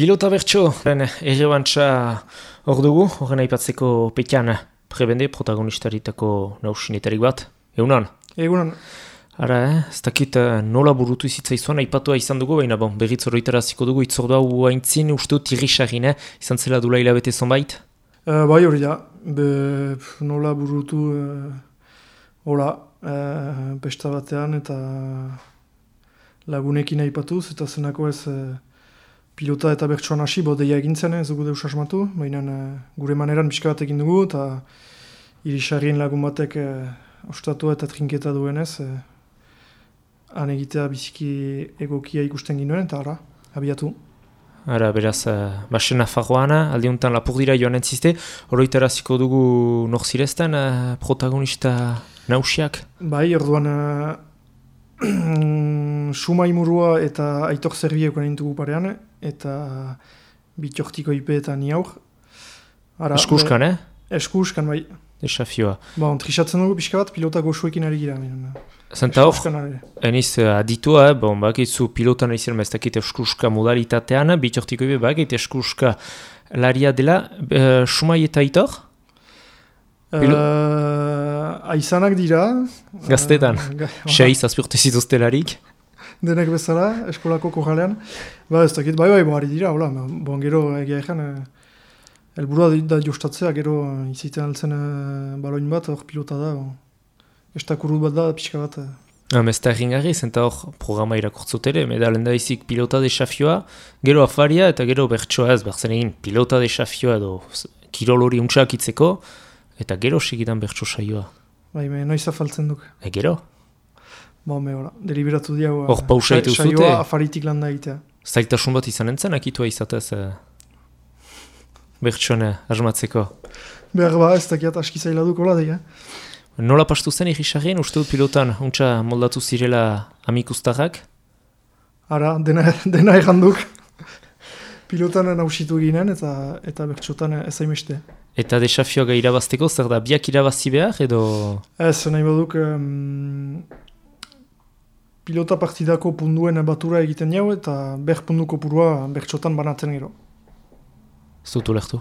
Pilota bertso, ere bantza hor dugu, horren aipatzeko petian prebende protagonistaritako nausinetarik bat. Egunan? Egunan. Ara, eh? ez dakit eh, nola burutu izitza izuan, aipatua izan dugu, baina bon, berriz horretara ziko dugu, itzordua hu haintzin, uste dut irrisarin, eh? izan zela dula hilabete zonbait? Uh, bai hori da, Be, nola burutu uh, hola, uh, pesta batean eta lagunekin aipatuz, eta zenako ez pilota eta bertsoan hasi, bo deia egin zen, ez dugu deus asmatu, baina gure maneran pixka bat egin dugu, eta irisarrien lagun batek ostatu eta trinketa duenez, han egitea biziki egokia ikusten ginuen, eta ara, abiatu. Ara, beraz, uh, basen nafarroana, aldiuntan lapur dira joan entziste, horretara ziko dugu norzirezten uh, protagonista nausiak? Bai, orduan, uh, suma imurua eta aitor zerbiek dugu parean, eta bitxortiko ipe eta ni aur. Eskuskan, eh? Eskuskan, bai. Desafioa. Ba, trisatzen dugu pixka bat, pilota goxuekin ari gira. Zenta hor, eniz uh, aditua, bon, bakitzu pilotan izan mestakit eskuska modalitatean, bitxortiko ibe bakit eskuska laria dela, uh, sumai eta itor? Uh, aizanak dira. Gaztetan, uh, seiz azpurte zituztelarik. Denek bezala, eskolako kojalean. Ba, ez dakit, bai, bai, boari dira, hola, bon, gero egia egin, Elburua da jostatzea, gero izaiten altzen uh, baloin bat, hor pilota da. Estakuru bat da, pixka bat. Ah, ez da egin gari, zenta hor programa irakurtzot ere, medalen da izik pilota desafioa, gero afaria eta gero bertsoa ez, bertzen egin pilota desafioa edo kirol hori untxak itzeko, eta gero segidan bertso saioa. Bai, me noiz afaltzen duk. E gero? Ba, me ora, deliberatu diago. Hor pausa ite uzute? Saioa afaritik landa egitea. Zailtasun bat izan entzen, akitua izatez... Eh bertsuan asmatzeko. Behar ba, ez dakiat aski zaila duk hola eh? Nola pastu zen egisarrien, uste dut pilotan, untsa moldatu zirela amikustarrak? Ara, dena, dena duk. Pilotan nausitu ginen eta eta bertxotan ezaimeste. Eta desafioa irabazteko, zer da, biak irabazi behar edo... Ez, nahi baduk, um, pilota partidako punduen batura egiten jau eta ber punduko purua bertxotan banatzen gero. Zutu lehtu?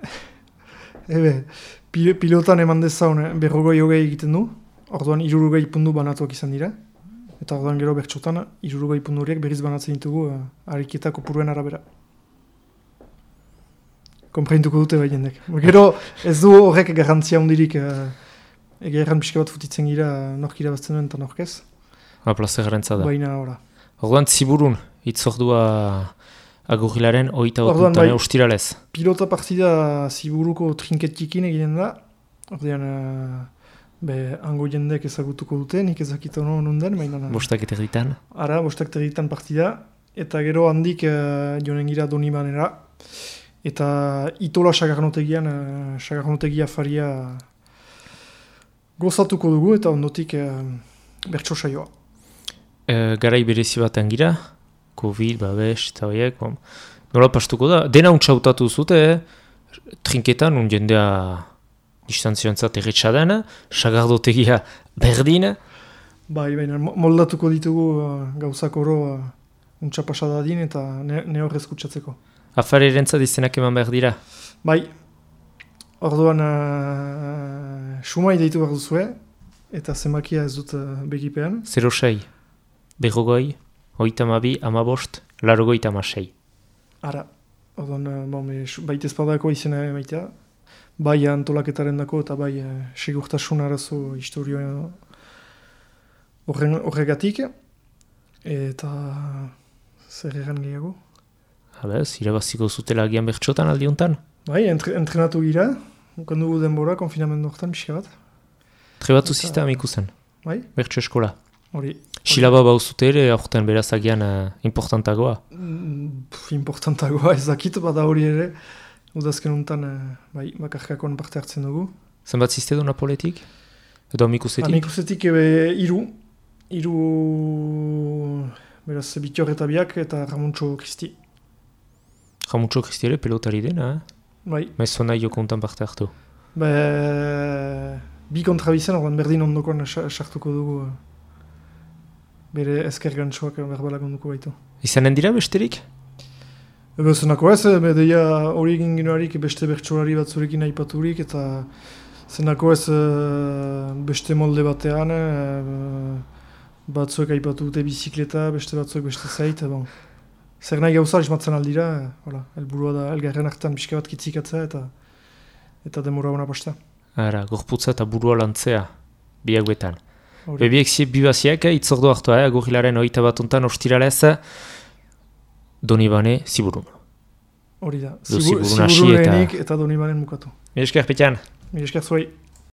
Ebe, pilotan eman dezaun eh, berrogoi hogei egiten du, orduan irurugei pundu banatuak izan dira, eta orduan gero bertxotan irurugei pundu horiek berriz banatzen ditugu uh, ariketako puruen arabera. Kompreintuko dute bai jendek. Gero ez du horrek garantzia hundirik uh, ege erran pixka bat futitzen gira nork irabazten duen eta nork ez. Ha, plaza garantza da. Baina, ora. Orduan ziburun, itzordua agurrilaren oita otutan bai, ustiralez. Pilota partida ziburuko trinketikin egiten da. Ordean, uh, be, ango jendek ezagutuko dute, nik ezakit ono nunden. Baina, bostak eterritan. Ara, bostak eterritan partida. Eta gero handik uh, jonen gira doni manera. Eta itola sagarnotegian, uh, sagarnotegia faria gozatuko dugu eta ondotik uh, bertso saioa. E, garai berezi baten gira, Covid, babes, eta horiek. Nola pastuko da? Dena untxautatu zute, eh? trinketan, un jendea distantzioantzat erretxadana, sagardotegia berdin. Bai, baina moldatuko ditugu uh, gauzak oro uh, untxa pasadadin eta ne, ne horrez kutsatzeko. Afare erantzat izenak eman behar dira? Bai, orduan uh, sumai deitu behar duzue, eta zemakia ez dut uh, begipean. Zero sei, berrogoi? Oita mabi, amabost, largo ita masei. Ara, eh, bon, baita ezpadako izena emaitea, bai antolaketaren dako eta bai eh, segurtasun arazo historioa horregatik, eta zer egan gehiago. Hala, zirabaziko zutela agian bertxotan aldi honetan? Bai, entre, entrenatu gira, kondugu denbora, konfinamendu horretan, pixka bat. Trebatu zizta amikusen? Bai. Bertxo eskola? Hori. Silaba bauzute ere, aurten berazagian uh, importantagoa? Mm, importantagoa ezakit, bada hori ere. Udazken untan, uh, bai, bakarkakoan parte hartzen dugu. Zenbat ziste du Napoletik? Edo amikusetik? Amikusetik ebe iru. Iru, beraz, bitior eta biak eta Ramuntxo Kristi. Ramuntxo Kristi ere pelotari dena, eh? Bai. Maiz zona jo kontan parte hartu? Be, bi kontrabizen, orban berdin ondokoan sartuko dugu. Uh bere ezker gantxoak berbalak onduko baitu. Izanen dira besterik? Ebe zenako ez, ebe deia hori egin ginoarik beste bertsolari bat zurekin aipaturik eta zenako ez eh, beste molde batean, batzuek aipatu dute bizikleta, beste batzuek beste zait, bon. Zer nahi gauza esmatzen aldira, hola, elburua da elgarren hartan pixka bat kitzikatzea eta eta demora hona pasta. Ara, gorputza eta burua lantzea, biak betan. Bebiek zi bibaziak, eh, itzordu hartu, eh, agurrilaren oita bat ontan ostiralez, Donibane ziburun. Hori da, ziburun eta... eta Donibanen mukatu. Mi esker, Petian. Mi esker zuei.